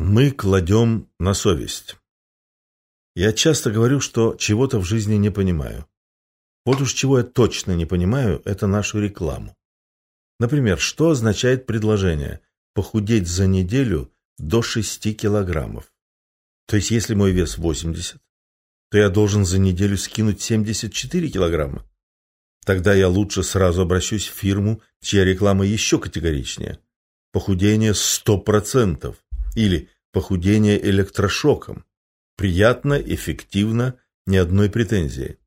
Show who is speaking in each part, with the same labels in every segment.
Speaker 1: Мы кладем на совесть. Я часто говорю, что чего-то в жизни не понимаю. Вот уж чего я точно не понимаю, это нашу рекламу. Например, что означает предложение «похудеть за неделю до 6 килограммов»? То есть, если мой вес 80, то я должен за неделю скинуть 74 килограмма. Тогда я лучше сразу обращусь в фирму, чья реклама еще категоричнее. Похудение 100%. Или похудение электрошоком. Приятно, эффективно, ни одной претензии.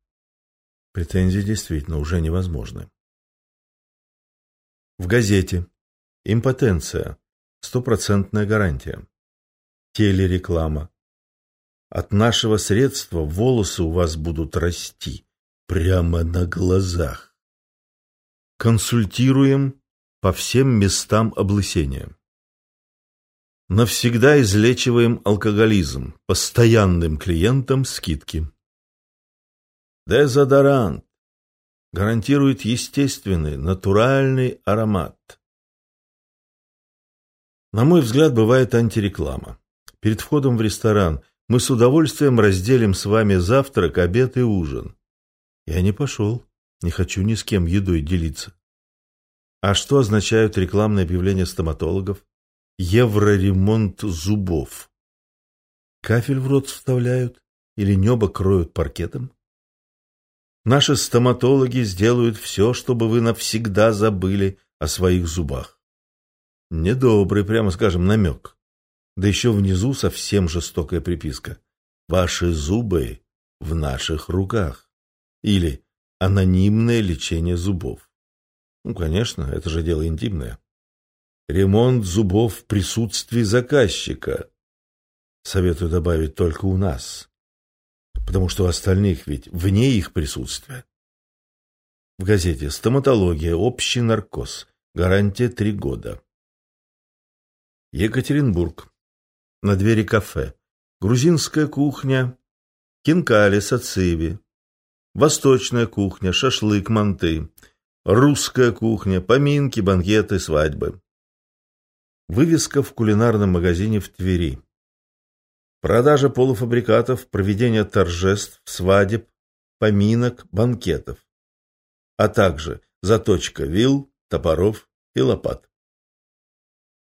Speaker 1: Претензии действительно уже невозможны. В газете. Импотенция. Стопроцентная гарантия. Телереклама. От нашего средства волосы у вас будут расти прямо на глазах. Консультируем по всем местам облысения. Навсегда излечиваем алкоголизм. Постоянным клиентам скидки. Дезодорант. Гарантирует естественный, натуральный аромат. На мой взгляд, бывает антиреклама. Перед входом в ресторан мы с удовольствием разделим с вами завтрак, обед и ужин. Я не пошел. Не хочу ни с кем едой делиться. А что означают рекламные объявления стоматологов? Евроремонт зубов. Кафель в рот вставляют или небо кроют паркетом? Наши стоматологи сделают все, чтобы вы навсегда забыли о своих зубах. Недобрый, прямо скажем, намек. Да еще внизу совсем жестокая приписка. Ваши зубы в наших руках. Или анонимное лечение зубов. Ну, конечно, это же дело интимное. Ремонт зубов в присутствии заказчика. Советую добавить только у нас. Потому что у остальных ведь вне их присутствия. В газете «Стоматология. Общий наркоз. Гарантия три года». Екатеринбург. На двери кафе. Грузинская кухня. Кинкали, сациви. Восточная кухня, шашлык, манты. Русская кухня, поминки, банкеты, свадьбы. Вывеска в кулинарном магазине в Твери. Продажа полуфабрикатов, проведение торжеств, свадеб, поминок, банкетов. А также заточка вил, топоров и лопат.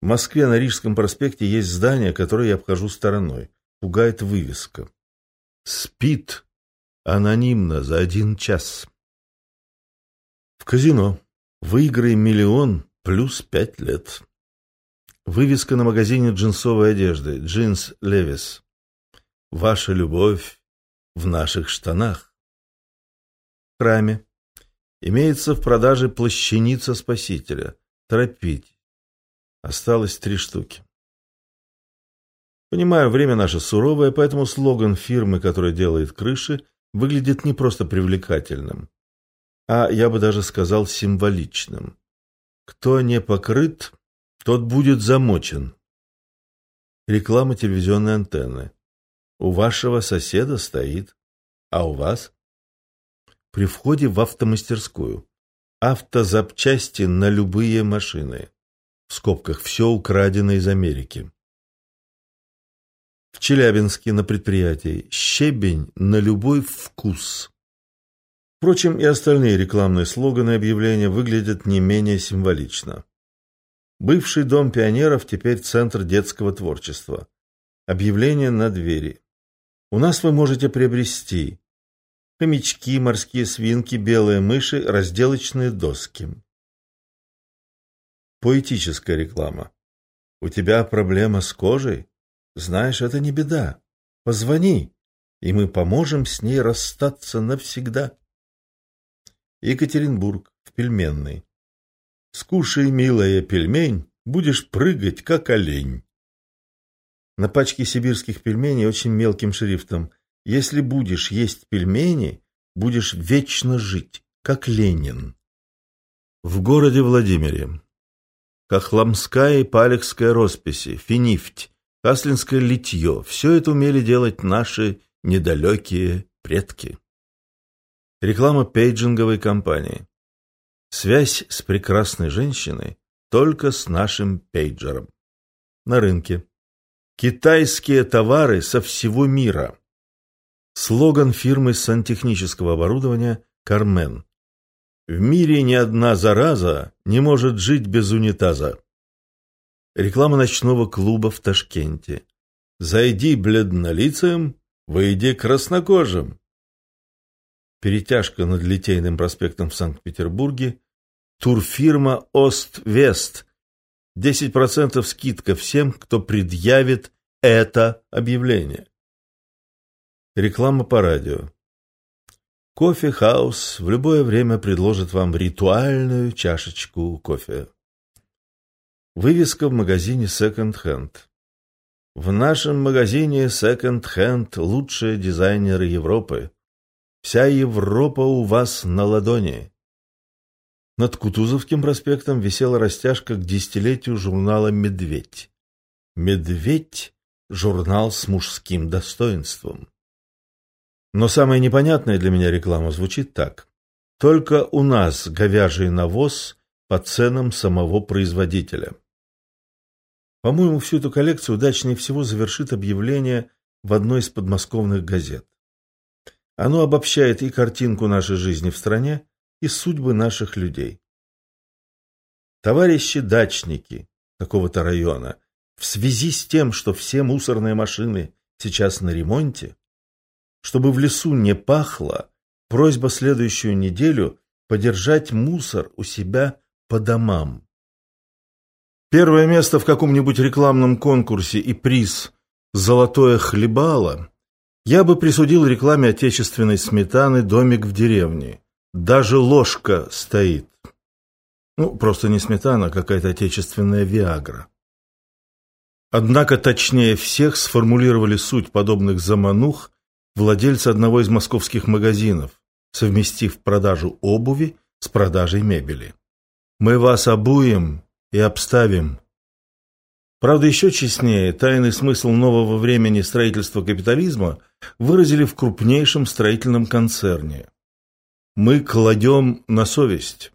Speaker 1: В Москве на Рижском проспекте есть здание, которое я обхожу стороной. Пугает вывеска. Спит анонимно за один час. В казино. Выиграй миллион плюс пять лет. Вывеска на магазине джинсовой одежды «Джинс Левис». «Ваша любовь в наших штанах». В храме имеется в продаже плащаница Спасителя. Торопить. Осталось три штуки. Понимаю, время наше суровое, поэтому слоган фирмы, которая делает крыши, выглядит не просто привлекательным, а, я бы даже сказал, символичным. Кто не покрыт, тот будет замочен. Реклама телевизионной антенны. У вашего соседа стоит, а у вас? При входе в автомастерскую. Автозапчасти на любые машины. В скобках все украдено из Америки. В Челябинске на предприятии щебень на любой вкус. Впрочем, и остальные рекламные слоганы и объявления выглядят не менее символично. Бывший дом пионеров теперь центр детского творчества. Объявление на двери. У нас вы можете приобрести хомячки, морские свинки, белые мыши, разделочные доски. Поэтическая реклама. У тебя проблема с кожей? Знаешь, это не беда. Позвони, и мы поможем с ней расстаться навсегда. Екатеринбург, в пельменной. Скушай, милая, пельмень, будешь прыгать, как олень. На пачке сибирских пельменей очень мелким шрифтом. Если будешь есть пельмени, будешь вечно жить, как Ленин. В городе Владимире. Кахламская и Палехская росписи, финифть, Каслинское литье – все это умели делать наши недалекие предки. Реклама пейджинговой компании. Связь с прекрасной женщиной только с нашим пейджером. На рынке. Китайские товары со всего мира. Слоган фирмы сантехнического оборудования «Кармен». В мире ни одна зараза не может жить без унитаза. Реклама ночного клуба в Ташкенте. Зайди бледнолицем, выйди краснокожим. Перетяжка над Литейным проспектом в Санкт-Петербурге. Турфирма «Ост-Вест». 10% скидка всем, кто предъявит это объявление. Реклама по радио. Кофе Хаус в любое время предложит вам ритуальную чашечку кофе. Вывеска в магазине Second Hand. В нашем магазине Second Hand лучшие дизайнеры Европы. Вся Европа у вас на ладони. Над Кутузовским проспектом висела растяжка к десятилетию журнала «Медведь». «Медведь» — журнал с мужским достоинством. Но самая непонятная для меня реклама звучит так. Только у нас говяжий навоз по ценам самого производителя. По-моему, всю эту коллекцию удачнее всего завершит объявление в одной из подмосковных газет. Оно обобщает и картинку нашей жизни в стране, и судьбы наших людей. Товарищи дачники такого-то района, в связи с тем, что все мусорные машины сейчас на ремонте, чтобы в лесу не пахло, просьба следующую неделю подержать мусор у себя по домам. Первое место в каком-нибудь рекламном конкурсе и приз «Золотое хлебало» я бы присудил рекламе отечественной сметаны «Домик в деревне». Даже ложка стоит. Ну, просто не сметана, а какая-то отечественная Виагра. Однако точнее всех сформулировали суть подобных заманух владельцы одного из московских магазинов, совместив продажу обуви с продажей мебели. «Мы вас обуем и обставим». Правда, еще честнее, тайный смысл нового времени строительства капитализма выразили в крупнейшем строительном концерне. Мы кладем на совесть.